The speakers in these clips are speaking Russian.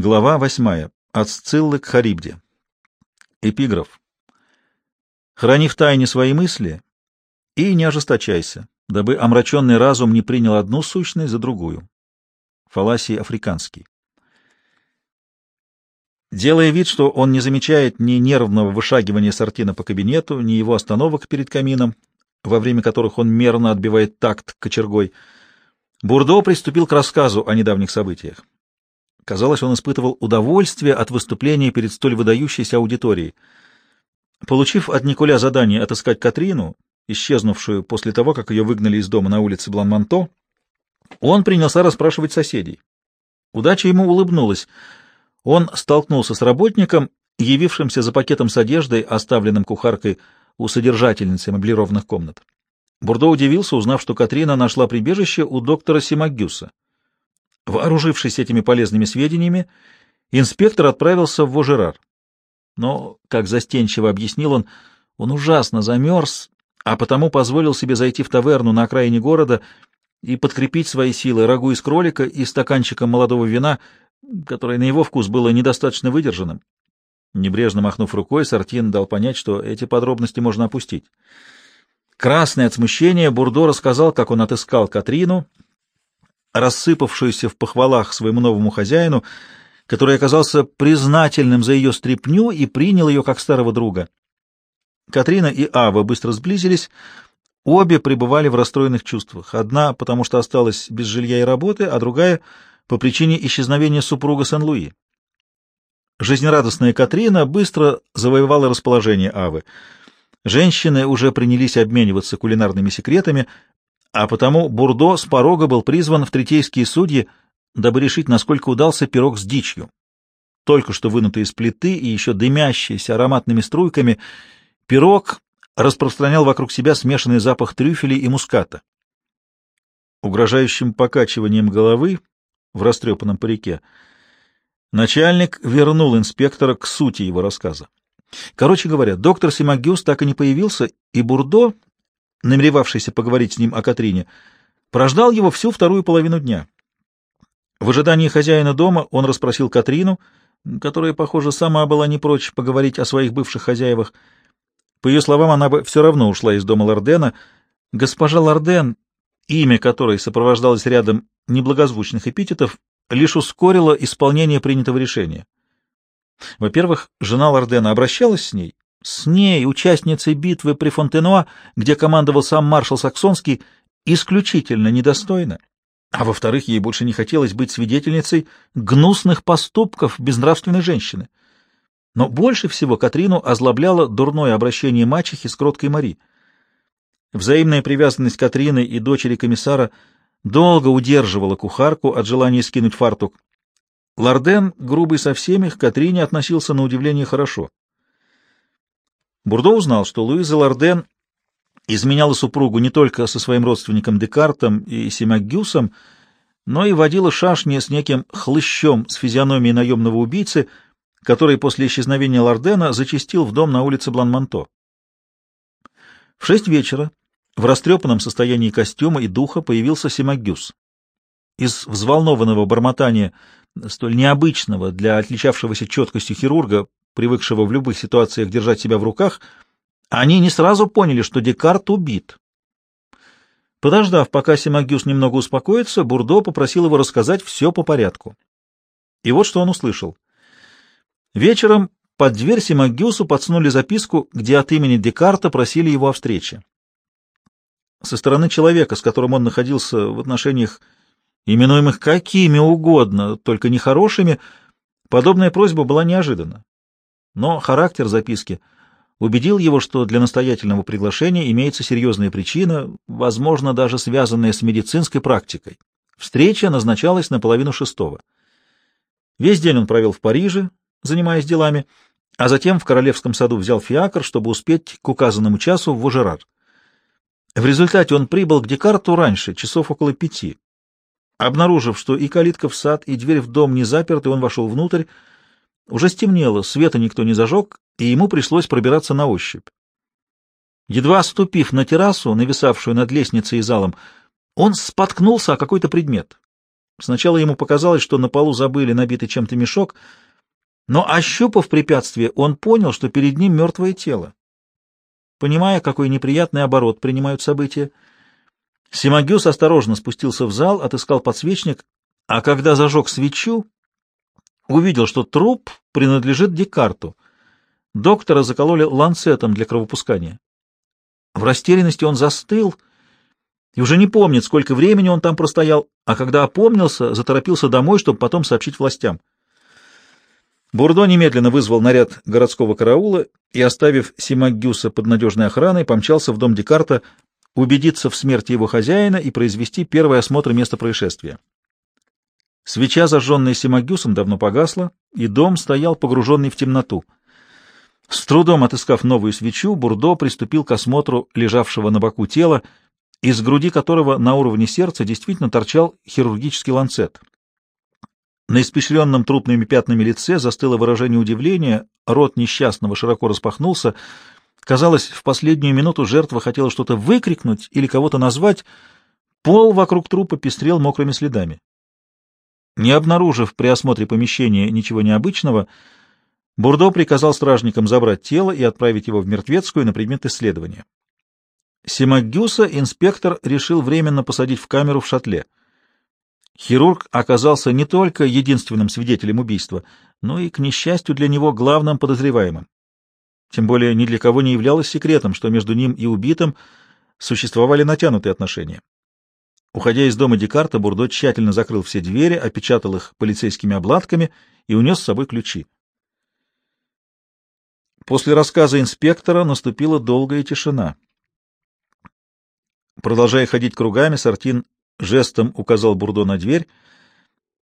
Глава восьмая. От Сциллы к Харибде. Эпиграф. «Храни в тайне свои мысли и не ожесточайся, дабы омраченный разум не принял одну сущность за другую». Фаласий африканский. Делая вид, что он не замечает ни нервного вышагивания Сартина по кабинету, ни его остановок перед камином, во время которых он мерно отбивает такт кочергой, Бурдо приступил к рассказу о недавних событиях. Казалось, он испытывал удовольствие от выступления перед столь выдающейся аудиторией. Получив от Николя задание отыскать Катрину, исчезнувшую после того, как ее выгнали из дома на улице Блан-Манто, он принялся расспрашивать соседей. Удача ему улыбнулась. Он столкнулся с работником, явившимся за пакетом с одеждой, оставленным кухаркой у содержательницы меблированных комнат. Бурдо удивился, узнав, что Катрина нашла прибежище у доктора Симагюса. Вооружившись этими полезными сведениями, инспектор отправился в Вожерар. Но, как застенчиво объяснил он, он ужасно замерз, а потому позволил себе зайти в таверну на окраине города и подкрепить свои силы рагу из кролика и стаканчиком молодого вина, которое на его вкус было недостаточно выдержанным. Небрежно махнув рукой, Сартин дал понять, что эти подробности можно опустить. Красный от смущения, Бурдо рассказал, как он отыскал Катрину, рассыпавшуюся в похвалах своему новому хозяину, который оказался признательным за ее стряпню и принял ее как старого друга. Катрина и Ава быстро сблизились, обе пребывали в расстроенных чувствах. Одна, потому что осталась без жилья и работы, а другая — по причине исчезновения супруга Сен-Луи. Жизнерадостная Катрина быстро завоевала расположение Авы. Женщины уже принялись обмениваться кулинарными секретами, а потому Бурдо с порога был призван в третейские судьи, дабы решить, насколько удался пирог с дичью. Только что вынутый из плиты и еще дымящийся ароматными струйками, пирог распространял вокруг себя смешанный запах трюфелей и муската. Угрожающим покачиванием головы в растрепанном парике начальник вернул инспектора к сути его рассказа. Короче говоря, доктор Симагюс так и не появился, и Бурдо, намеревавшийся поговорить с ним о Катрине, прождал его всю вторую половину дня. В ожидании хозяина дома он расспросил Катрину, которая, похоже, сама была не прочь поговорить о своих бывших хозяевах. По ее словам, она бы все равно ушла из дома Лордена. Госпожа Лорден, имя которой сопровождалось рядом неблагозвучных эпитетов, лишь ускорило исполнение принятого решения. Во-первых, жена Лордена обращалась с ней, с ней, участницей битвы при Фонтенуа, где командовал сам маршал Саксонский, исключительно недостойно. А во-вторых, ей больше не хотелось быть свидетельницей гнусных поступков безнравственной женщины. Но больше всего Катрину озлобляло дурное обращение мачехи с кроткой Мари. Взаимная привязанность Катрины и дочери комиссара долго удерживала кухарку от желания скинуть фартук. Лорден, грубый со всеми, к Катрине относился на удивление хорошо. Бурдо узнал, что Луиза Лорден изменяла супругу не только со своим родственником Декартом и Симагюсом, но и водила шашни с неким хлыщом с физиономией наемного убийцы, который после исчезновения Лордена зачастил в дом на улице Бланманто. В шесть вечера в растрепанном состоянии костюма и духа появился Симагюс. Из взволнованного бормотания, столь необычного для отличавшегося четкостью хирурга, привыкшего в любых ситуациях держать себя в руках, они не сразу поняли, что Декарт убит. Подождав, пока Симагюс немного успокоится, Бурдо попросил его рассказать все по порядку. И вот что он услышал. Вечером под дверь Симагюсу подсунули записку, где от имени Декарта просили его о встрече. Со стороны человека, с которым он находился в отношениях, именуемых какими угодно, только нехорошими, подобная просьба была неожиданна. Но характер записки убедил его, что для настоятельного приглашения имеется серьезная причина, возможно, даже связанная с медицинской практикой. Встреча назначалась на половину шестого. Весь день он провел в Париже, занимаясь делами, а затем в Королевском саду взял фиакр, чтобы успеть к указанному часу в Вожерар. В результате он прибыл к Декарту раньше, часов около пяти. Обнаружив, что и калитка в сад, и дверь в дом не заперты, он вошел внутрь, уже стемнело, света никто не зажег, и ему пришлось пробираться на ощупь. Едва ступив на террасу, нависавшую над лестницей и залом, он споткнулся о какой-то предмет. Сначала ему показалось, что на полу забыли набитый чем-то мешок, но, ощупав препятствие, он понял, что перед ним мертвое тело. Понимая, какой неприятный оборот принимают события, Симагюс осторожно спустился в зал, отыскал подсвечник, а когда зажег свечу, увидел, что труп принадлежит Декарту. Доктора закололи ланцетом для кровопускания. В растерянности он застыл и уже не помнит, сколько времени он там простоял, а когда опомнился, заторопился домой, чтобы потом сообщить властям. Бурдо немедленно вызвал наряд городского караула и, оставив Симагюса под надежной охраной, помчался в дом Декарта убедиться в смерти его хозяина и произвести первый осмотр места происшествия. Свеча, зажженная Симагюсом, давно погасла, и дом стоял погруженный в темноту. С трудом отыскав новую свечу, Бурдо приступил к осмотру лежавшего на боку тела, из груди которого на уровне сердца действительно торчал хирургический ланцет. На испещренном трупными пятнами лице застыло выражение удивления, рот несчастного широко распахнулся. Казалось, в последнюю минуту жертва хотела что-то выкрикнуть или кого-то назвать. Пол вокруг трупа пестрел мокрыми следами. Не обнаружив при осмотре помещения ничего необычного, Бурдо приказал стражникам забрать тело и отправить его в мертвецкую на предмет исследования. Симагюса инспектор решил временно посадить в камеру в шатле. Хирург оказался не только единственным свидетелем убийства, но и, к несчастью для него, главным подозреваемым. Тем более ни для кого не являлось секретом, что между ним и убитым существовали натянутые отношения. Уходя из дома Декарта, Бурдо тщательно закрыл все двери, опечатал их полицейскими обладками и унес с собой ключи. После рассказа инспектора наступила долгая тишина. Продолжая ходить кругами, Сартин жестом указал Бурдо на дверь,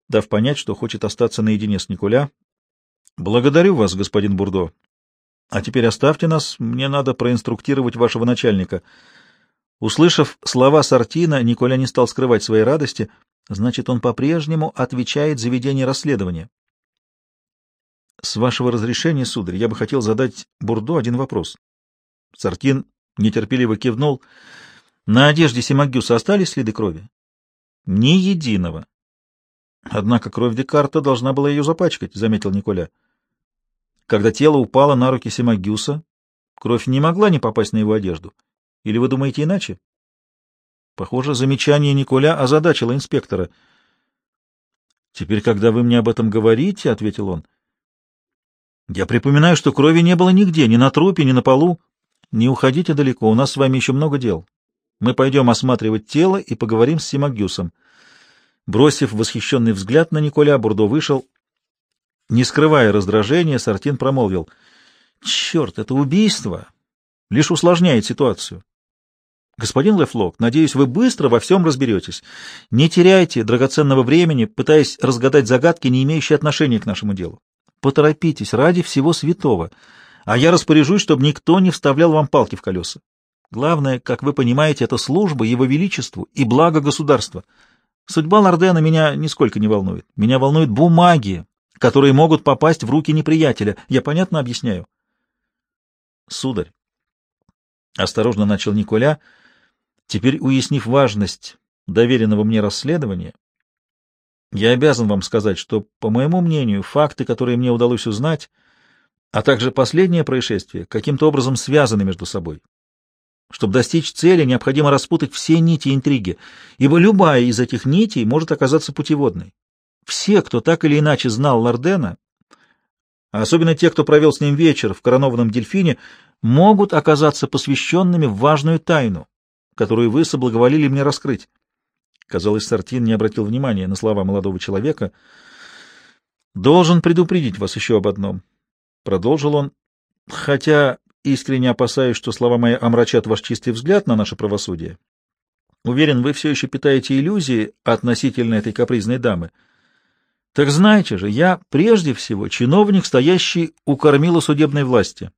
дав понять, что хочет остаться наедине с Николя. — Благодарю вас, господин Бурдо. А теперь оставьте нас, мне надо проинструктировать вашего начальника — Услышав слова Сартина, Николя не стал скрывать своей радости. Значит, он по-прежнему отвечает за ведение расследования. С вашего разрешения, сударь, я бы хотел задать Бурдо один вопрос. Сартин нетерпеливо кивнул. На одежде Симагюса остались следы крови? Ни единого. Однако кровь Декарта должна была ее запачкать, — заметил Николя. Когда тело упало на руки Симагюса, кровь не могла не попасть на его одежду. Или вы думаете иначе? Похоже, замечание Николя озадачило инспектора. «Теперь, когда вы мне об этом говорите, — ответил он, — я припоминаю, что крови не было нигде, ни на трупе, ни на полу. Не уходите далеко, у нас с вами еще много дел. Мы пойдем осматривать тело и поговорим с Симагюсом». Бросив восхищенный взгляд на Николя, Бурдо вышел. Не скрывая раздражения, Сартин промолвил. «Черт, это убийство! Лишь усложняет ситуацию. Господин Лефлок, надеюсь, вы быстро во всем разберетесь. Не теряйте драгоценного времени, пытаясь разгадать загадки, не имеющие отношения к нашему делу. Поторопитесь ради всего святого, а я распоряжусь, чтобы никто не вставлял вам палки в колеса. Главное, как вы понимаете, это служба Его Величеству и благо государства. Судьба Лордена меня нисколько не волнует. Меня волнуют бумаги, которые могут попасть в руки неприятеля. Я понятно объясняю? Сударь, — осторожно начал Николя, — Теперь, уяснив важность доверенного мне расследования, я обязан вам сказать, что, по моему мнению, факты, которые мне удалось узнать, а также последнее происшествие, каким-то образом связаны между собой. Чтобы достичь цели, необходимо распутать все нити интриги, ибо любая из этих нитей может оказаться путеводной. Все, кто так или иначе знал Лордена, а особенно те, кто провел с ним вечер в коронованном дельфине, могут оказаться посвященными в важную тайну, которую вы соблаговолили мне раскрыть. Казалось, Сартин не обратил внимания на слова молодого человека. «Должен предупредить вас еще об одном», — продолжил он, — «хотя искренне опасаюсь, что слова мои омрачат ваш чистый взгляд на наше правосудие. Уверен, вы все еще питаете иллюзии относительно этой капризной дамы. Так знаете же, я прежде всего чиновник, стоящий у кормила судебной власти.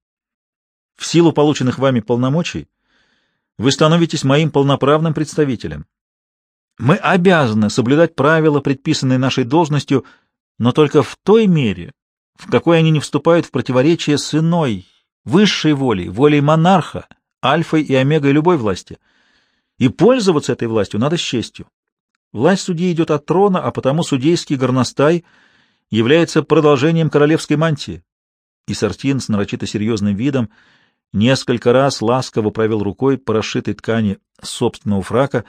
В силу полученных вами полномочий вы становитесь моим полноправным представителем. Мы обязаны соблюдать правила, предписанные нашей должностью, но только в той мере, в какой они не вступают в противоречие с иной, высшей волей, волей монарха, альфой и омегой любой власти. И пользоваться этой властью надо с честью. Власть судьи идет от трона, а потому судейский горностай является продолжением королевской мантии. И Сартин с нарочито серьезным видом несколько раз ласково провел рукой по расшитой ткани собственного фрака,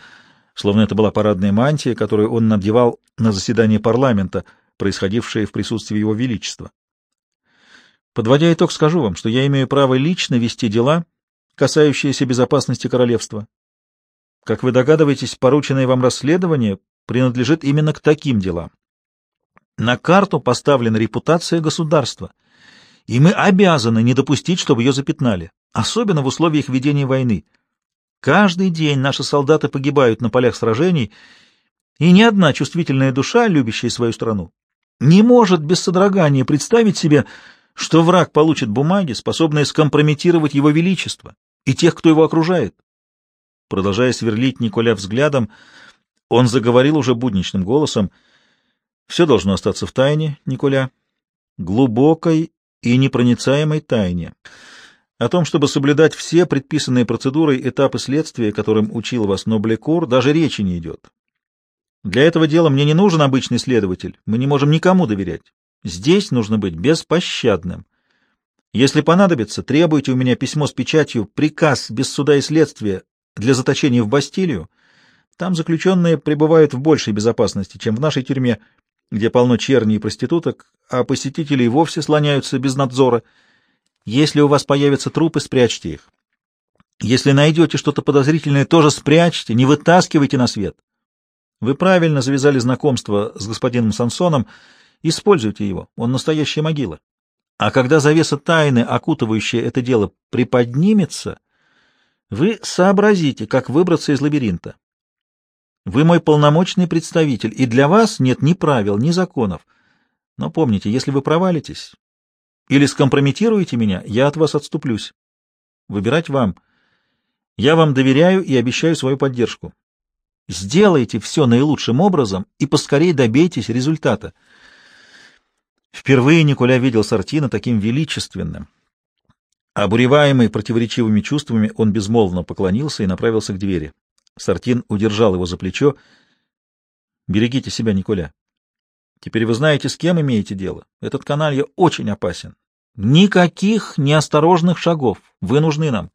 словно это была парадная мантия, которую он надевал на заседание парламента, происходившее в присутствии его величества. Подводя итог, скажу вам, что я имею право лично вести дела, касающиеся безопасности королевства. Как вы догадываетесь, порученное вам расследование принадлежит именно к таким делам. На карту поставлена репутация государства, и мы обязаны не допустить, чтобы ее запятнали, особенно в условиях ведения войны. Каждый день наши солдаты погибают на полях сражений, и ни одна чувствительная душа, любящая свою страну, не может без содрогания представить себе, что враг получит бумаги, способные скомпрометировать его величество и тех, кто его окружает. Продолжая сверлить Николя взглядом, он заговорил уже будничным голосом. «Все должно остаться в тайне, Николя, глубокой и непроницаемой тайне. О том, чтобы соблюдать все предписанные процедуры этапы следствия, которым учил вас Ноблекур, даже речи не идет. Для этого дела мне не нужен обычный следователь, мы не можем никому доверять. Здесь нужно быть беспощадным. Если понадобится, требуйте у меня письмо с печатью, приказ без суда и следствия для заточения в Бастилию. Там заключенные пребывают в большей безопасности, чем в нашей тюрьме, где полно черни и проституток, а посетители и вовсе слоняются без надзора. Если у вас появятся трупы, спрячьте их. Если найдете что-то подозрительное, тоже спрячьте, не вытаскивайте на свет. Вы правильно завязали знакомство с господином Сансоном, используйте его, он настоящая могила. А когда завеса тайны, окутывающая это дело, приподнимется, вы сообразите, как выбраться из лабиринта. Вы мой полномочный представитель, и для вас нет ни правил, ни законов. Но помните, если вы провалитесь или скомпрометируете меня, я от вас отступлюсь. Выбирать вам. Я вам доверяю и обещаю свою поддержку. Сделайте все наилучшим образом и поскорее добейтесь результата. Впервые Николя видел Сартина таким величественным. Обуреваемый противоречивыми чувствами, он безмолвно поклонился и направился к двери. Сартин удержал его за плечо. «Берегите себя, Николя. Теперь вы знаете, с кем имеете дело. Этот каналья очень опасен. Никаких неосторожных шагов. Вы нужны нам».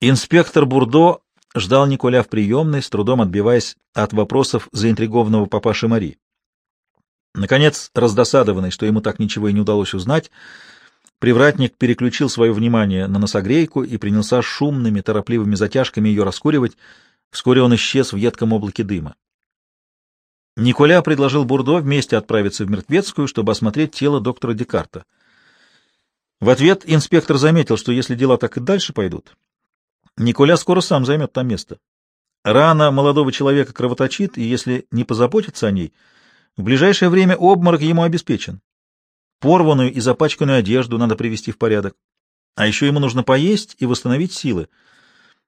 Инспектор Бурдо ждал Николя в приемной, с трудом отбиваясь от вопросов заинтригованного папаши Мари. Наконец, раздосадованный, что ему так ничего и не удалось узнать, Привратник переключил свое внимание на носогрейку и принялся шумными, торопливыми затяжками ее раскуривать. Вскоре он исчез в едком облаке дыма. Николя предложил Бурдо вместе отправиться в Мертвецкую, чтобы осмотреть тело доктора Декарта. В ответ инспектор заметил, что если дела так и дальше пойдут, Николя скоро сам займет там место. Рана молодого человека кровоточит, и если не позаботиться о ней, в ближайшее время обморок ему обеспечен. Порванную и запачканную одежду надо привести в порядок. А еще ему нужно поесть и восстановить силы.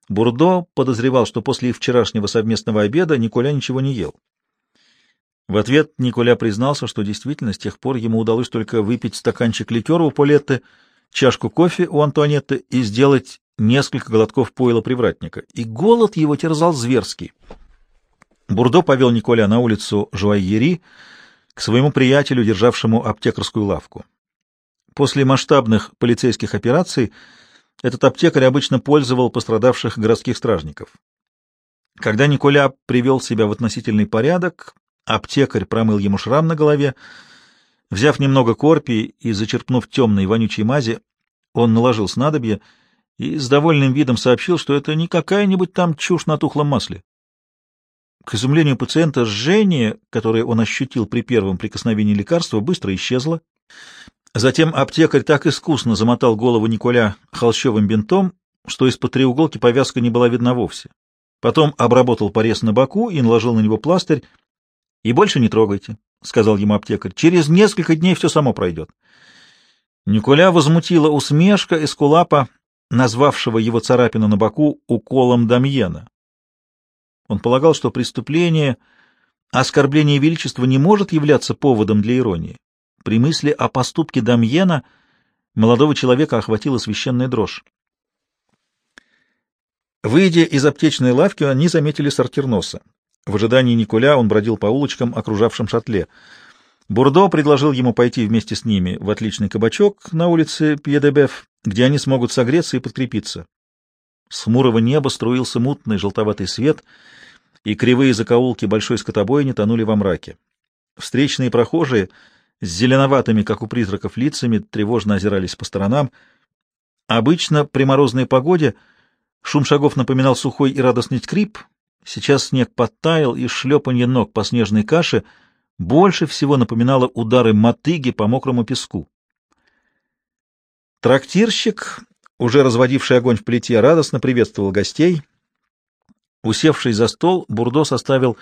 Бурдо подозревал, что после вчерашнего совместного обеда Николя ничего не ел. В ответ Николя признался, что действительно с тех пор ему удалось только выпить стаканчик ликера у Полетты, чашку кофе у Антуанетты и сделать несколько глотков пойла привратника. И голод его терзал зверский. Бурдо повел Николя на улицу Жуайери, к своему приятелю, державшему аптекарскую лавку. После масштабных полицейских операций этот аптекарь обычно пользовал пострадавших городских стражников. Когда Николя привел себя в относительный порядок, аптекарь промыл ему шрам на голове, взяв немного корпи и зачерпнув темной вонючей мази, он наложил снадобье и с довольным видом сообщил, что это не какая-нибудь там чушь на тухлом масле. К изумлению пациента, жжение, которое он ощутил при первом прикосновении лекарства, быстро исчезло. Затем аптекарь так искусно замотал голову Николя холщовым бинтом, что из-под треуголки повязка не была видна вовсе. Потом обработал порез на боку и наложил на него пластырь. — И больше не трогайте, — сказал ему аптекарь. — Через несколько дней все само пройдет. Николя возмутила усмешка эскулапа, назвавшего его царапину на боку уколом Дамьена. Он полагал, что преступление, оскорбление величества не может являться поводом для иронии. При мысли о поступке Дамьена молодого человека охватила священная дрожь. Выйдя из аптечной лавки, они заметили сортир носа. В ожидании Николя он бродил по улочкам, окружавшим шатле. Бурдо предложил ему пойти вместе с ними в отличный кабачок на улице Пьедебеф, где они смогут согреться и подкрепиться. С хмурого неба струился мутный желтоватый свет, и кривые закоулки большой скотобойни тонули во мраке. Встречные прохожие с зеленоватыми, как у призраков, лицами тревожно озирались по сторонам. Обычно при морозной погоде шум шагов напоминал сухой и радостный скрип, Сейчас снег подтаял, и шлепанье ног по снежной каше больше всего напоминало удары мотыги по мокрому песку. Трактирщик, уже разводивший огонь в плите, радостно приветствовал гостей. Усевшись за стол, Бурдо составил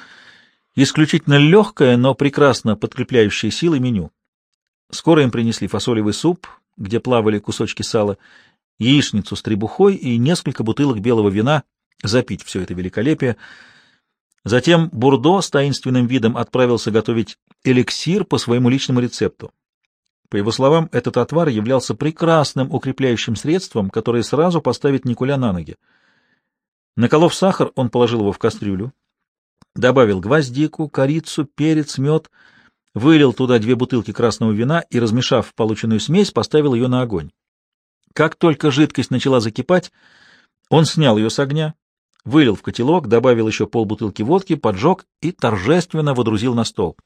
исключительно легкое, но прекрасно подкрепляющее силы меню. Скоро им принесли фасолевый суп, где плавали кусочки сала, яичницу с требухой и несколько бутылок белого вина — запить все это великолепие. Затем Бурдо с таинственным видом отправился готовить эликсир по своему личному рецепту. По его словам, этот отвар являлся прекрасным укрепляющим средством, которое сразу поставит Николя на ноги. Наколов сахар, он положил его в кастрюлю, добавил гвоздику, корицу, перец, мед, вылил туда две бутылки красного вина и, размешав полученную смесь, поставил ее на огонь. Как только жидкость начала закипать, он снял ее с огня, вылил в котелок, добавил еще полбутылки водки, поджег и торжественно водрузил на стол.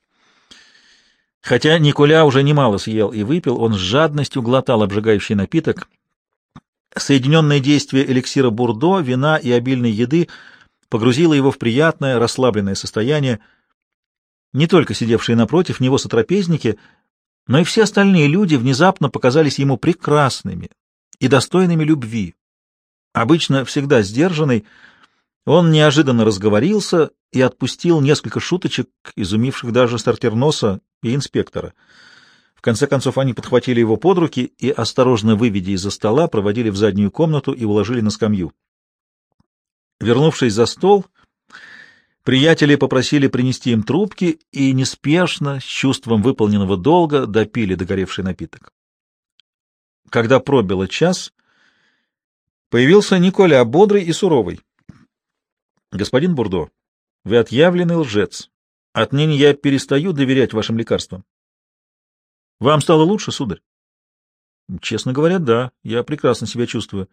Хотя Николя уже немало съел и выпил, он с жадностью глотал обжигающий напиток. Соединенное действие эликсира Бурдо, вина и обильной еды погрузило его в приятное, расслабленное состояние. Не только сидевшие напротив него сотрапезники, но и все остальные люди внезапно показались ему прекрасными и достойными любви. Обычно всегда сдержанный, он неожиданно разговорился и отпустил несколько шуточек, изумивших даже сортерноса и инспектора. В конце концов они подхватили его под руки и, осторожно выведя из-за стола, проводили в заднюю комнату и уложили на скамью. Вернувшись за стол, приятели попросили принести им трубки и неспешно, с чувством выполненного долга, допили догоревший напиток. Когда пробило час, появился Николя, бодрый и суровый. Господин Бурдо, вы отъявленный лжец. Отныне я перестаю доверять вашим лекарствам. Вам стало лучше, сударь? Честно говоря, да, я прекрасно себя чувствую.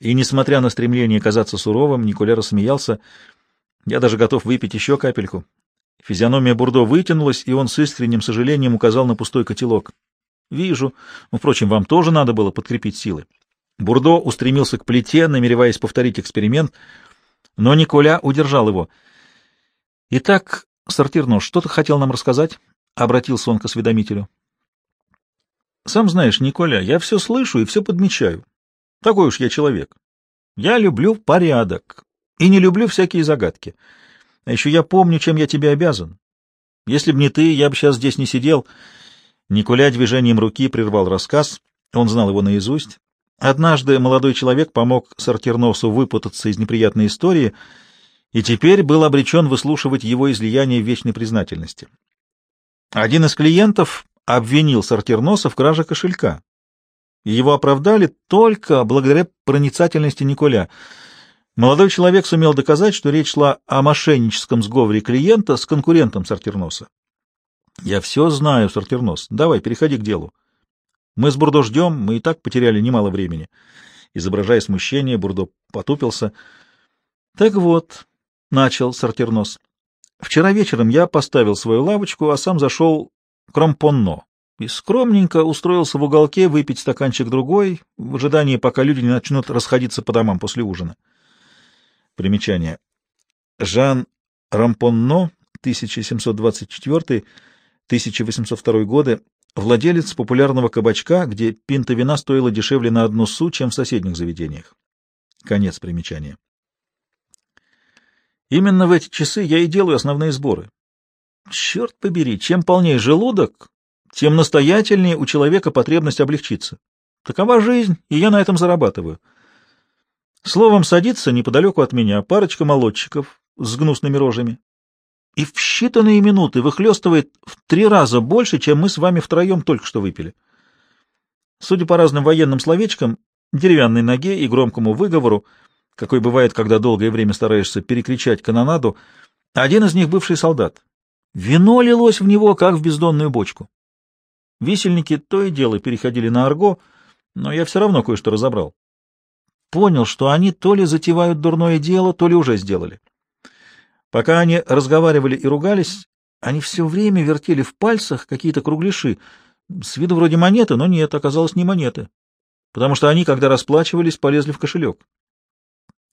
И, несмотря на стремление казаться суровым, Николя рассмеялся. Я даже готов выпить еще капельку. Физиономия Бурдо вытянулась, и он с искренним сожалением указал на пустой котелок. Вижу. Впрочем, вам тоже надо было подкрепить силы. Бурдо устремился к плите, намереваясь повторить эксперимент — но Николя удержал его. — Итак, сортирно, что ты хотел нам рассказать? — обратился он к осведомителю. — Сам знаешь, Николя, я все слышу и все подмечаю. Такой уж я человек. Я люблю порядок и не люблю всякие загадки. А еще я помню, чем я тебе обязан. Если б не ты, я бы сейчас здесь не сидел. Николя движением руки прервал рассказ. Он знал его наизусть. Однажды молодой человек помог Сортирносу выпутаться из неприятной истории и теперь был обречен выслушивать его излияние вечной признательности. Один из клиентов обвинил Сортирноса в краже кошелька. Его оправдали только благодаря проницательности Николя. Молодой человек сумел доказать, что речь шла о мошенническом сговоре клиента с конкурентом Сортирноса. «Я все знаю, Сортирнос. Давай, переходи к делу». Мы с Бурдо ждем, мы и так потеряли немало времени. Изображая смущение, Бурдо потупился. — Так вот, — начал сортирнос, — вчера вечером я поставил свою лавочку, а сам зашел к Ромпонно и скромненько устроился в уголке выпить стаканчик другой, в ожидании, пока люди не начнут расходиться по домам после ужина. Примечание. Жан Рампонно, 1724-1802 годы, владелец популярного кабачка, где пинта вина стоила дешевле на одну су, чем в соседних заведениях. Конец примечания. Именно в эти часы я и делаю основные сборы. Черт побери, чем полнее желудок, тем настоятельнее у человека потребность облегчиться. Такова жизнь, и я на этом зарабатываю. Словом, садится неподалеку от меня парочка молодчиков с гнусными рожами и в считанные минуты выхлестывает в три раза больше, чем мы с вами втроем только что выпили. Судя по разным военным словечкам, деревянной ноге и громкому выговору, какой бывает, когда долгое время стараешься перекричать канонаду, Один из них бывший солдат. Вино лилось в него, как в бездонную бочку. Висельники то и дело переходили на арго, но я все равно кое-что разобрал. Понял, что они то ли затевают дурное дело, то ли уже сделали. Пока они разговаривали и ругались, они все время вертели в пальцах какие-то кругляши. С виду вроде монеты, но нет, оказалось не монеты. Потому что они, когда расплачивались, полезли в кошелек.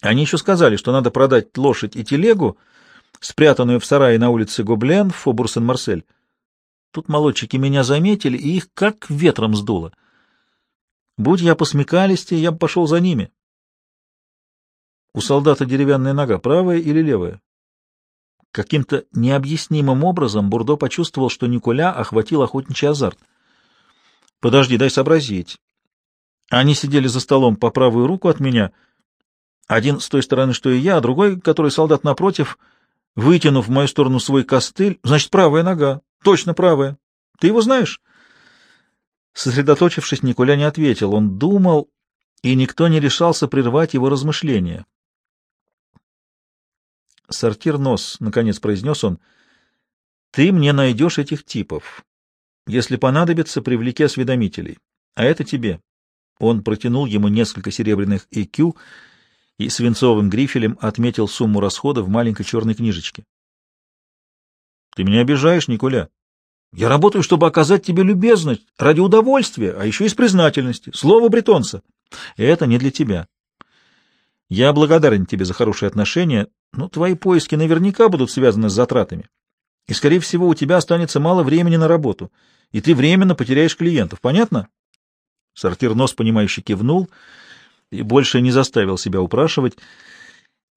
Они еще сказали, что надо продать лошадь и телегу, спрятанную в сарае на улице Гоблен Фобур-Сен-Марсель. Тут молодчики меня заметили, и их как ветром сдуло. Будь я посмекалистее, я бы пошел за ними. У солдата деревянная нога, правая или левая? Каким-то необъяснимым образом Бурдо почувствовал, что Николя охватил охотничий азарт. «Подожди, дай сообразить». Они сидели за столом по правую руку от меня, один с той стороны, что и я, а другой, который солдат напротив, вытянув в мою сторону свой костыль, значит, правая нога, точно правая. Ты его знаешь? Сосредоточившись, Николя не ответил. Он думал, и никто не решался прервать его размышления. «Сортир нос», — наконец произнес он, — «ты мне найдешь этих типов. Если понадобится, привлеки осведомителей. А это тебе». Он протянул ему несколько серебряных ИКЮ и свинцовым грифелем отметил сумму расхода в маленькой черной книжечке. «Ты меня обижаешь, Николя. Я работаю, чтобы оказать тебе любезность, ради удовольствия, а еще из признательности. Слово бретонца. Это не для тебя. Я благодарен тебе за хорошие отношения, но твои поиски наверняка будут связаны с затратами. И, скорее всего, у тебя останется мало времени на работу, и ты временно потеряешь клиентов. Понятно? Сортир нос, понимающе кивнул и больше не заставил себя упрашивать,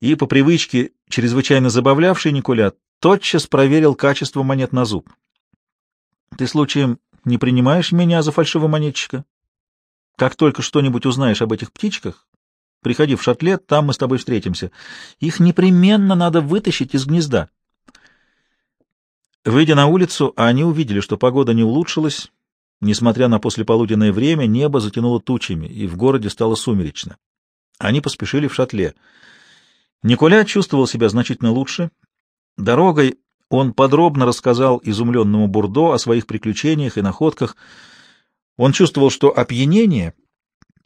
и, по привычке, чрезвычайно забавлявший Николя, тотчас проверил качество монет на зуб. — Ты, случаем, не принимаешь меня за фальшивомонетчика? Как только что-нибудь узнаешь об этих птичках, Приходи в шатлет, там мы с тобой встретимся. Их непременно надо вытащить из гнезда. Выйдя на улицу, они увидели, что погода не улучшилась. Несмотря на послеполуденное время, небо затянуло тучами, и в городе стало сумеречно. Они поспешили в шатле. Николя чувствовал себя значительно лучше. Дорогой он подробно рассказал изумленному Бурдо о своих приключениях и находках. Он чувствовал, что опьянение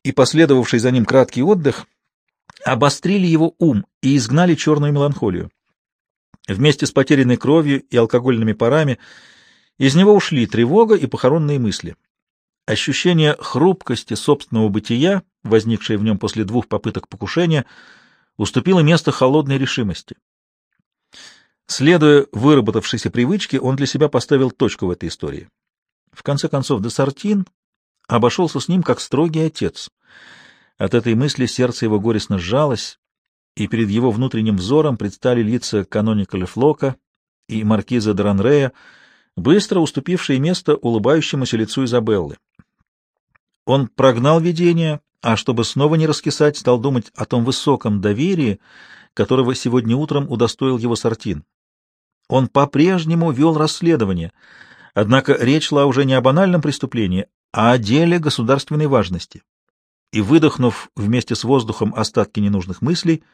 и последовавший за ним краткий отдых обострили его ум и изгнали черную меланхолию. Вместе с потерянной кровью и алкогольными парами из него ушли тревога и похоронные мысли. Ощущение хрупкости собственного бытия, возникшее в нем после двух попыток покушения, уступило место холодной решимости. Следуя выработавшейся привычке, он для себя поставил точку в этой истории. В конце концов, Десартин обошелся с ним как строгий отец. От этой мысли сердце его горестно сжалось, и перед его внутренним взором предстали лица каноника Лефлока и маркиза Дранрея, быстро уступившие место улыбающемуся лицу Изабеллы. Он прогнал видение, а чтобы снова не раскисать, стал думать о том высоком доверии, которого сегодня утром удостоил его Сартин. Он по-прежнему вел расследование, однако речь шла уже не о банальном преступлении, а о деле государственной важности. И, выдохнув вместе с воздухом остатки ненужных мыслей,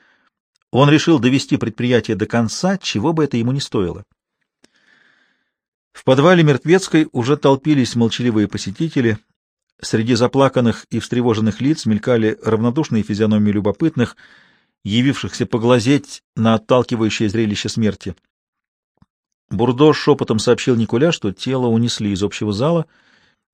он решил довести предприятие до конца, чего бы это ему не стоило. В подвале Мертвецкой уже толпились молчаливые посетители. Среди заплаканных и встревоженных лиц мелькали равнодушные физиономии любопытных, явившихся поглазеть на отталкивающее зрелище смерти. Бурдо шепотом сообщил Николя, что тело унесли из общего зала —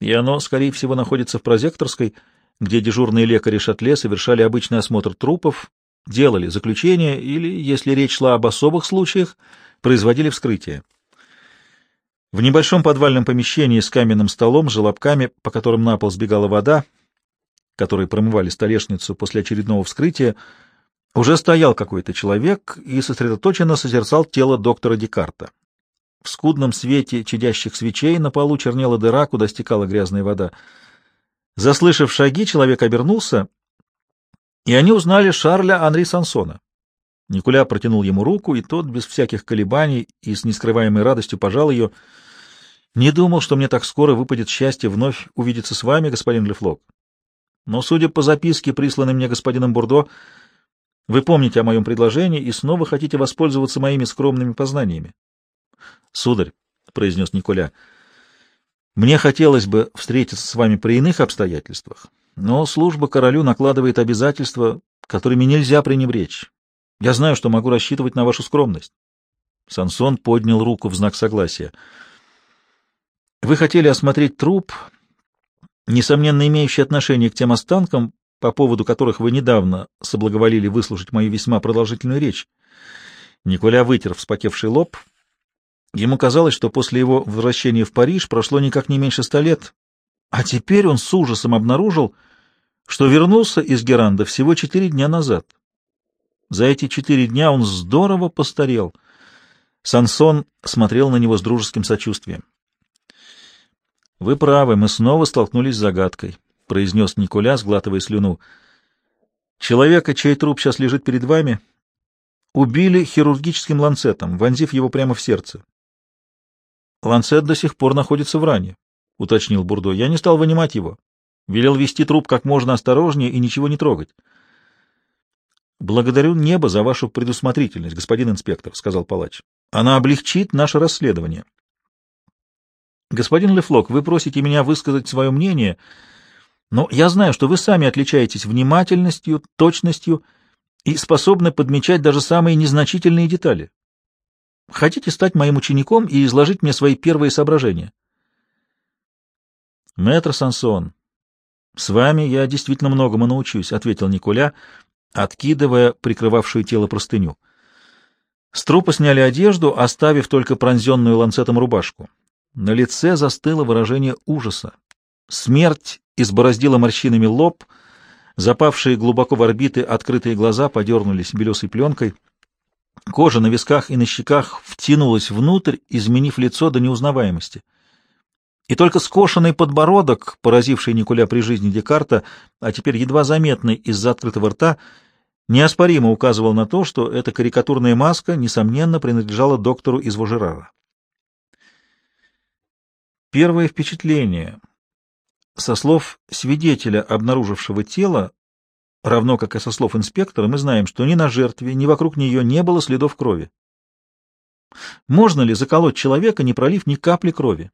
и оно, скорее всего, находится в прозекторской, где дежурные лекари Шатле совершали обычный осмотр трупов, делали заключение или, если речь шла об особых случаях, производили вскрытие. В небольшом подвальном помещении с каменным столом, желобками, по которым на пол сбегала вода, которые промывали столешницу после очередного вскрытия, уже стоял какой-то человек и сосредоточенно созерцал тело доктора Декарта. В скудном свете чадящих свечей на полу чернела дыра, куда стекала грязная вода. Заслышав шаги, человек обернулся, и они узнали Шарля Анри Сансона. Никуля протянул ему руку, и тот, без всяких колебаний и с нескрываемой радостью, пожал ее. «Не думал, что мне так скоро выпадет счастье вновь увидеться с вами, господин Лефлок. Но, судя по записке, присланной мне господином Бурдо, Вы помните о моем предложении и снова хотите воспользоваться моими скромными познаниями. — Сударь, — произнес Николя, — мне хотелось бы встретиться с вами при иных обстоятельствах, но служба королю накладывает обязательства, которыми нельзя пренебречь. Я знаю, что могу рассчитывать на вашу скромность. Сансон поднял руку в знак согласия. Вы хотели осмотреть труп, несомненно имеющий отношение к тем останкам, по поводу которых вы недавно соблаговолили выслушать мою весьма продолжительную речь. Николя вытер вспотевший лоб. Ему казалось, что после его возвращения в Париж прошло никак не меньше ста лет, а теперь он с ужасом обнаружил, что вернулся из Геранда всего четыре дня назад. За эти четыре дня он здорово постарел. Сансон смотрел на него с дружеским сочувствием. — Вы правы, мы снова столкнулись с загадкой. — произнес Николя, сглатывая слюну. «Человека, чей труп сейчас лежит перед вами, убили хирургическим ланцетом, вонзив его прямо в сердце. Ланцет до сих пор находится в ране», — уточнил Бурдо. «Я не стал вынимать его. Велел вести труп как можно осторожнее и ничего не трогать». «Благодарю небо за вашу предусмотрительность, господин инспектор», — сказал палач. «Она облегчит наше расследование». «Господин Лефлок, вы просите меня высказать свое мнение...» Но я знаю, что вы сами отличаетесь внимательностью, точностью и способны подмечать даже самые незначительные детали. Хотите стать моим учеником и изложить мне свои первые соображения? Мэтр Сансон, с вами я действительно многому научусь, — ответил Николя, откидывая прикрывавшую тело простыню. С трупа сняли одежду, оставив только пронзенную ланцетом рубашку. На лице застыло выражение ужаса. Смерть избороздила морщинами лоб, запавшие глубоко в орбиты открытые глаза подернулись белесой пленкой. Кожа на висках и на щеках втянулась внутрь, изменив лицо до неузнаваемости. И только скошенный подбородок, поразивший Николя при жизни Декарта, а теперь едва заметный из-за открытого рта, неоспоримо указывал на то, что эта карикатурная маска, несомненно, принадлежала доктору из Вожерара. Первое впечатление со слов свидетеля, обнаружившего тело, равно как и со слов инспектора, мы знаем, что ни на жертве, ни вокруг нее не было следов крови. Можно ли заколоть человека, не пролив ни капли крови?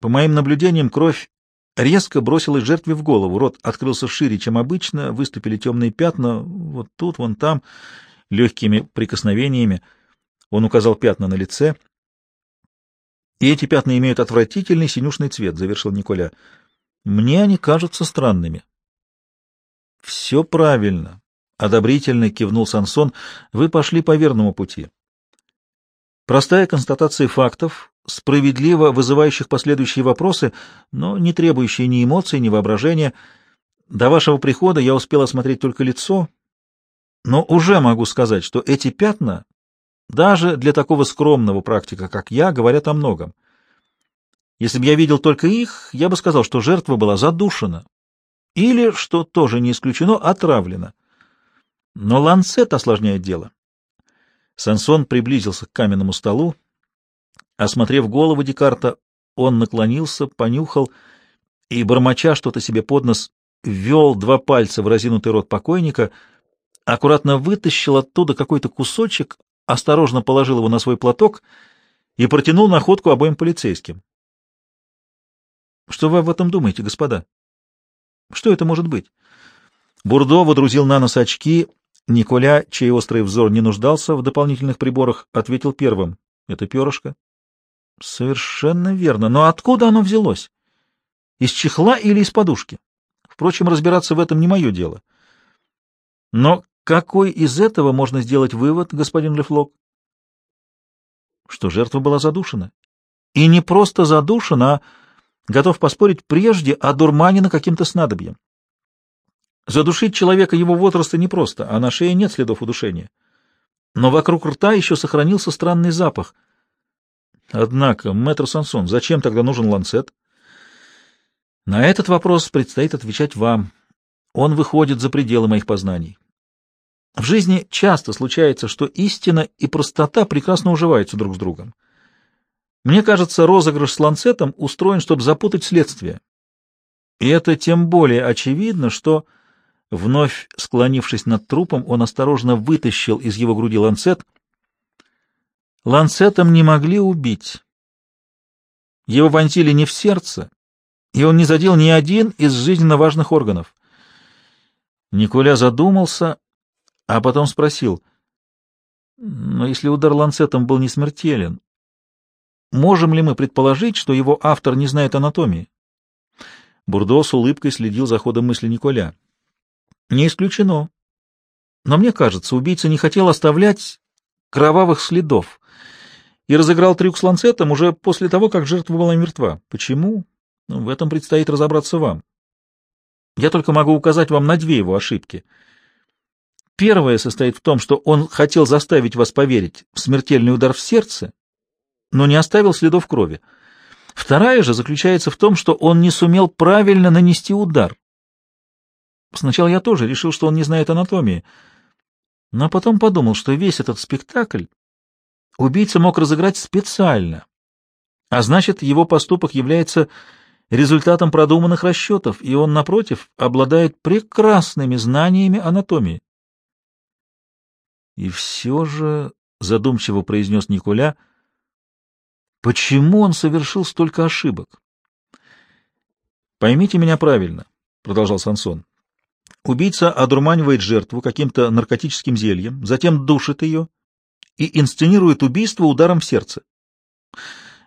По моим наблюдениям, кровь резко бросилась жертве в голову, рот открылся шире, чем обычно, выступили темные пятна, вот тут, вон там, легкими прикосновениями. Он указал пятна на лице — и эти пятна имеют отвратительный синюшный цвет, — завершил Николя. Мне они кажутся странными. — Все правильно, — одобрительно кивнул Сансон. — Вы пошли по верному пути. Простая констатация фактов, справедливо вызывающих последующие вопросы, но не требующие ни эмоций, ни воображения. До вашего прихода я успел осмотреть только лицо, но уже могу сказать, что эти пятна даже для такого скромного практика, как я, говорят о многом. Если бы я видел только их, я бы сказал, что жертва была задушена. Или, что тоже не исключено, отравлена. Но ланцет осложняет дело. Сансон приблизился к каменному столу. Осмотрев голову Декарта, он наклонился, понюхал и, бормоча что-то себе под нос, ввел два пальца в разинутый рот покойника, аккуратно вытащил оттуда какой-то кусочек, осторожно положил его на свой платок и протянул находку обоим полицейским. — Что вы об этом думаете, господа? Что это может быть? Бурдо водрузил на нос очки. Николя, чей острый взор не нуждался в дополнительных приборах, ответил первым. — Это перышко. — Совершенно верно. Но откуда оно взялось? Из чехла или из подушки? Впрочем, разбираться в этом не мое дело. Но какой из этого можно сделать вывод, господин Лефлок? Что жертва была задушена. И не просто задушена, а, готов поспорить, прежде одурманена каким-то снадобьем. Задушить человека его возраста непросто, а на шее нет следов удушения. Но вокруг рта еще сохранился странный запах. Однако, мэтр Сансон, зачем тогда нужен ланцет? На этот вопрос предстоит отвечать вам. Он выходит за пределы моих познаний. В жизни часто случается, что истина и простота прекрасно уживаются друг с другом. Мне кажется, розыгрыш с ланцетом устроен, чтобы запутать следствие. И это тем более очевидно, что Вновь склонившись над трупом, он осторожно вытащил из его груди ланцет. Ланцетом не могли убить. Его вонзили не в сердце, и он не задел ни один из жизненно важных органов. Николя задумался, а потом спросил, «Но если удар ланцетом был не смертелен, можем ли мы предположить, что его автор не знает анатомии?» Бурдо с улыбкой следил за ходом мысли Николя. «Не исключено. Но мне кажется, убийца не хотел оставлять кровавых следов и разыграл трюк с ланцетом уже после того, как жертва была мертва. Почему? Ну, в этом предстоит разобраться вам. Я только могу указать вам на две его ошибки. Первая состоит в том, что он хотел заставить вас поверить в смертельный удар в сердце, но не оставил следов крови. Вторая же заключается в том, что он не сумел правильно нанести удар. Сначала я тоже решил, что он не знает анатомии, но потом подумал, что весь этот спектакль убийца мог разыграть специально, а значит, его поступок является результатом продуманных расчетов, и он, напротив, обладает прекрасными знаниями анатомии. И все же, — задумчиво произнес Николя, — почему он совершил столько ошибок? — Поймите меня правильно, — продолжал Сансон. Убийца одурманивает жертву каким-то наркотическим зельем, затем душит ее и инсценирует убийство ударом в сердце.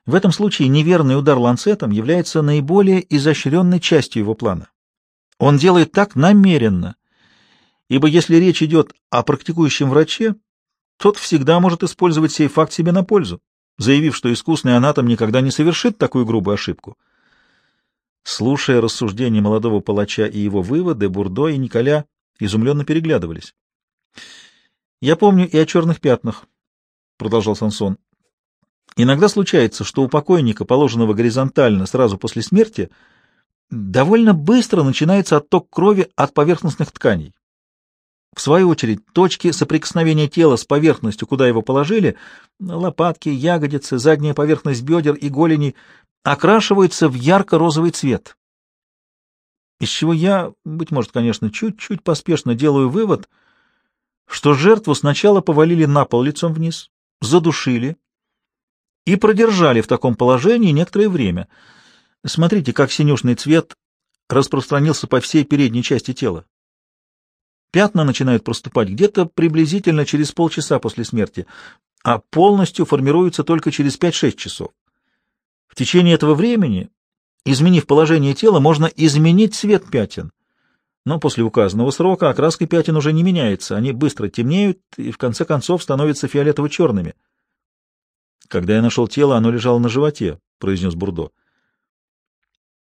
В этом случае неверный удар ланцетом является наиболее изощренной частью его плана. Он делает так намеренно, ибо если речь идет о практикующем враче, тот всегда может использовать сей факт себе на пользу, заявив, что искусный анатом никогда не совершит такую грубую ошибку. Слушая рассуждения молодого палача и его выводы, Бурдо и Николя изумленно переглядывались. «Я помню и о черных пятнах», — продолжал Сансон. Иногда случается, что у покойника, положенного горизонтально сразу после смерти, довольно быстро начинается отток крови от поверхностных тканей. В свою очередь, точки соприкосновения тела с поверхностью, куда его положили, лопатки, ягодицы, задняя поверхность бедер и голени, окрашиваются в ярко-розовый цвет. Из чего я, быть может, конечно, чуть-чуть поспешно делаю вывод, что жертву сначала повалили на пол лицом вниз, задушили, и продержали в таком положении некоторое время. Смотрите, как синюшный цвет распространился по всей передней части тела. Пятна начинают проступать где-то приблизительно через полчаса после смерти, а полностью формируются только через 5-6 часов. В течение этого времени, изменив положение тела, можно изменить цвет пятен. Но после указанного срока окраска пятен уже не меняется, они быстро темнеют и в конце концов становятся фиолетово-черными. Когда я нашел тело, оно лежало на животе, — произнес Бурдо.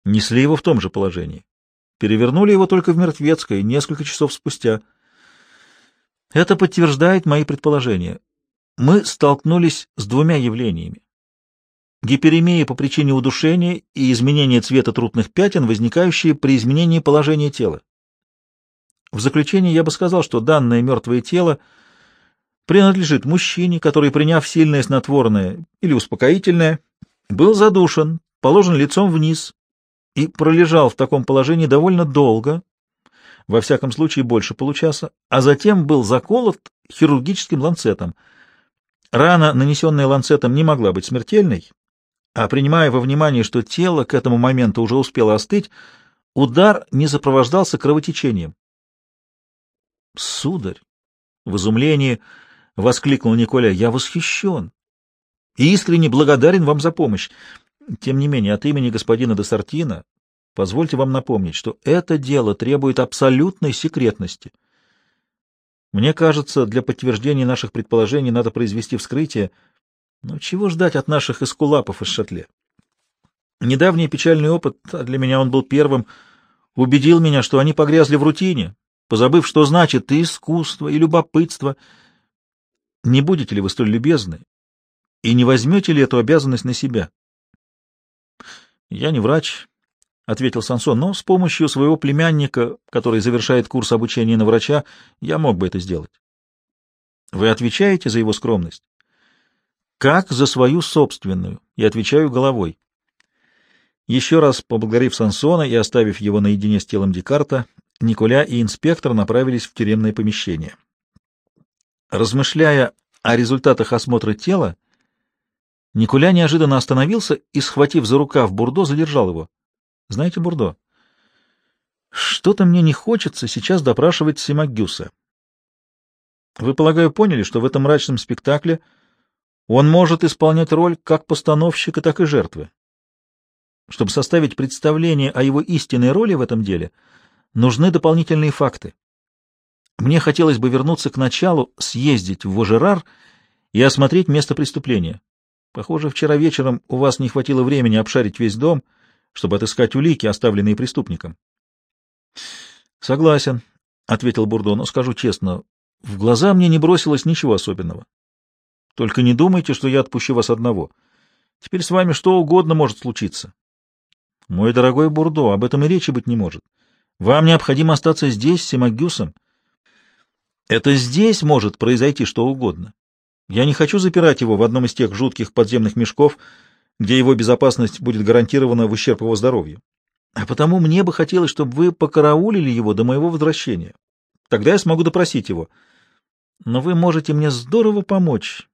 Несли его в том же положении. Перевернули его только в мертвецкое несколько часов спустя. Это подтверждает мои предположения. Мы столкнулись с двумя явлениями. Гиперемия по причине удушения и изменения цвета трупных пятен, возникающие при изменении положения тела. В заключение я бы сказал, что данное мертвое тело — принадлежит мужчине, который, приняв сильное снотворное или успокоительное, был задушен, положен лицом вниз и пролежал в таком положении довольно долго, во всяком случае больше получаса, а затем был заколот хирургическим ланцетом. Рана, нанесенная ланцетом, не могла быть смертельной, а принимая во внимание, что тело к этому моменту уже успело остыть, удар не сопровождался кровотечением. «Сударь!» В изумлении — воскликнул Николя. — Я восхищен и искренне благодарен вам за помощь. Тем не менее, от имени господина де Сартина позвольте вам напомнить, что это дело требует абсолютной секретности. Мне кажется, для подтверждения наших предположений надо произвести вскрытие. Но чего ждать от наших эскулапов из Шатле? Недавний печальный опыт, а для меня он был первым, убедил меня, что они погрязли в рутине, позабыв, что значит и искусство, и любопытство — не будете ли вы столь любезны и не возьмете ли эту обязанность на себя? — Я не врач, — ответил Сансон, — но с помощью своего племянника, который завершает курс обучения на врача, я мог бы это сделать. — Вы отвечаете за его скромность? — Как за свою собственную, и отвечаю головой. Еще раз поблагодарив Сансона и оставив его наедине с телом Декарта, Николя и инспектор направились в тюремное помещение. Размышляя о результатах осмотра тела, Николя неожиданно остановился и, схватив за рукав Бурдо, задержал его. — Знаете, Бурдо, что-то мне не хочется сейчас допрашивать Симагюса. Вы, полагаю, поняли, что в этом мрачном спектакле он может исполнять роль как постановщика, так и жертвы. Чтобы составить представление о его истинной роли в этом деле, нужны дополнительные факты. Мне хотелось бы вернуться к началу, съездить в Вожерар и осмотреть место преступления. Похоже, вчера вечером у вас не хватило времени обшарить весь дом, чтобы отыскать улики, оставленные преступником. — Согласен, — ответил Бурдо, — но скажу честно, в глаза мне не бросилось ничего особенного. Только не думайте, что я отпущу вас одного. Теперь с вами что угодно может случиться. Мой дорогой Бурдо, об этом и речи быть не может. Вам необходимо остаться здесь, с Симагюсом. Это здесь может произойти что угодно. Я не хочу запирать его в одном из тех жутких подземных мешков, где его безопасность будет гарантирована в ущерб его здоровью. А потому мне бы хотелось, чтобы вы покараулили его до моего возвращения. Тогда я смогу допросить его. Но вы можете мне здорово помочь.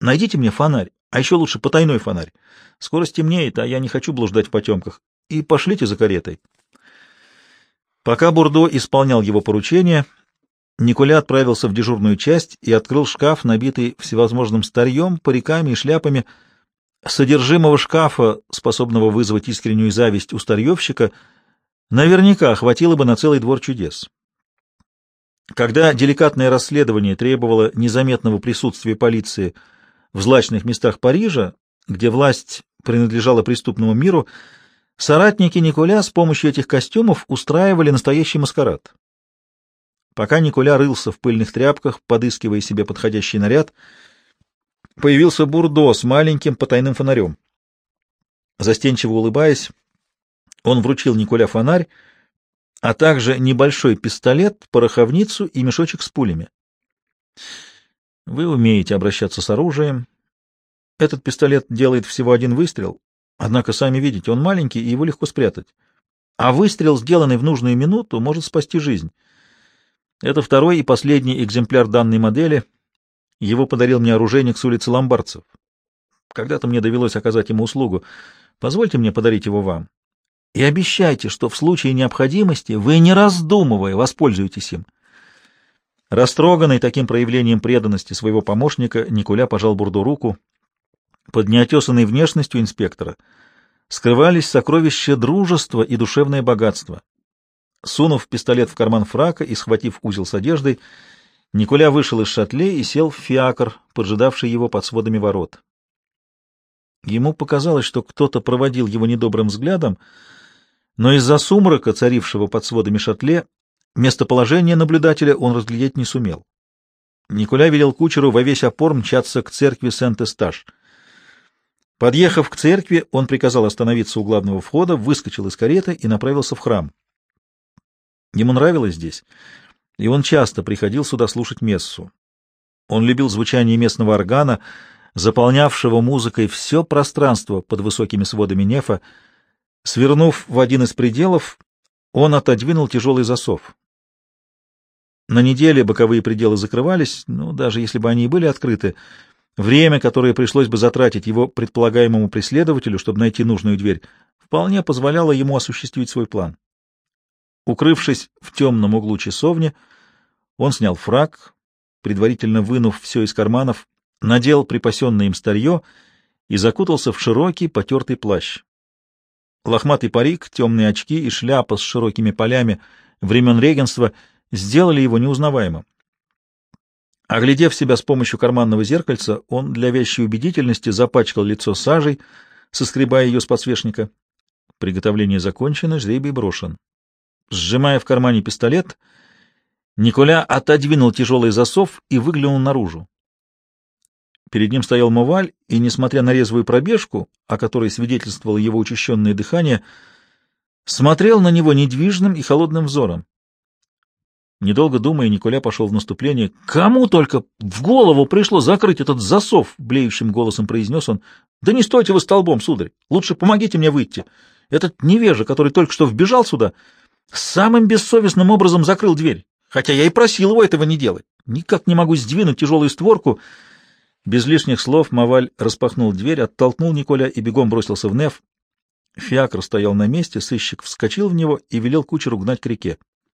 Найдите мне фонарь, а еще лучше потайной фонарь. Скоро стемнеет, а я не хочу блуждать в потемках. И пошлите за каретой. Пока Бурдо исполнял его поручение, Николя отправился в дежурную часть и открыл шкаф, набитый всевозможным старьем, париками и шляпами. Содержимого шкафа, способного вызвать искреннюю зависть у старьевщика, наверняка хватило бы на целый двор чудес. Когда деликатное расследование требовало незаметного присутствия полиции в злачных местах Парижа, где власть принадлежала преступному миру, соратники Николя с помощью этих костюмов устраивали настоящий маскарад. Пока Николя рылся в пыльных тряпках, подыскивая себе подходящий наряд, появился Бурдо с маленьким потайным фонарем. Застенчиво улыбаясь, он вручил Николя фонарь, а также небольшой пистолет, пороховницу и мешочек с пулями. Вы умеете обращаться с оружием. Этот пистолет делает всего один выстрел, однако, сами видите, он маленький, и его легко спрятать. А выстрел, сделанный в нужную минуту, может спасти жизнь. Это второй и последний экземпляр данной модели. Его подарил мне оружейник с улицы Ломбардцев. Когда-то мне довелось оказать ему услугу. Позвольте мне подарить его вам. И обещайте, что в случае необходимости вы, не раздумывая, воспользуетесь им. Растроганный таким проявлением преданности своего помощника, Николя пожал Бурду руку. Под неотесанной внешностью инспектора скрывались сокровища дружества и душевное богатство. Сунув пистолет в карман фрака и схватив узел с одеждой, Николя вышел из шатле и сел в фиакр, поджидавший его под сводами ворот. Ему показалось, что кто-то проводил его недобрым взглядом, но из-за сумрака, царившего под сводами шатле, местоположение наблюдателя он разглядеть не сумел. Николя велел кучеру во весь опор мчаться к церкви Сент-Эстаж. Подъехав к церкви, он приказал остановиться у главного входа, выскочил из кареты и направился в храм. Ему нравилось здесь, и он часто приходил сюда слушать мессу. Он любил звучание местного органа, заполнявшего музыкой все пространство под высокими сводами нефа, Свернув в один из пределов, он отодвинул тяжелый засов. На неделе боковые пределы закрывались, но даже если бы они и были открыты, время, которое пришлось бы затратить его предполагаемому преследователю, чтобы найти нужную дверь, вполне позволяло ему осуществить свой план. Укрывшись в темном углу часовни, он снял фраг, предварительно вынув все из карманов, надел припасенное им старье и закутался в широкий потертый плащ. Лохматый парик, темные очки и шляпа с широкими полями времен регенства сделали его неузнаваемым. Оглядев себя с помощью карманного зеркальца, он для вещей убедительности запачкал лицо сажей, соскребая ее с подсвечника. Приготовление закончено, жребий брошен. Сжимая в кармане пистолет, Николя отодвинул тяжелый засов и выглянул наружу. Перед ним стоял Моваль, и, несмотря на резвую пробежку, о которой свидетельствовало его учащенное дыхание, смотрел на него недвижным и холодным взором. Недолго думая, Николя пошел в наступление. «Кому только в голову пришло закрыть этот засов?» — блеющим голосом произнес он. «Да не стойте вы столбом, сударь! Лучше помогите мне выйти. Этот невежа, который только что вбежал сюда, Самым бессовестным образом закрыл дверь, хотя я и просил его этого не делать. Никак не могу сдвинуть тяжелую створку. Без лишних слов Маваль распахнул дверь, оттолкнул Николя и бегом бросился в Неф. Фиакр стоял на месте, сыщик вскочил в него и велел кучеру гнать к реке.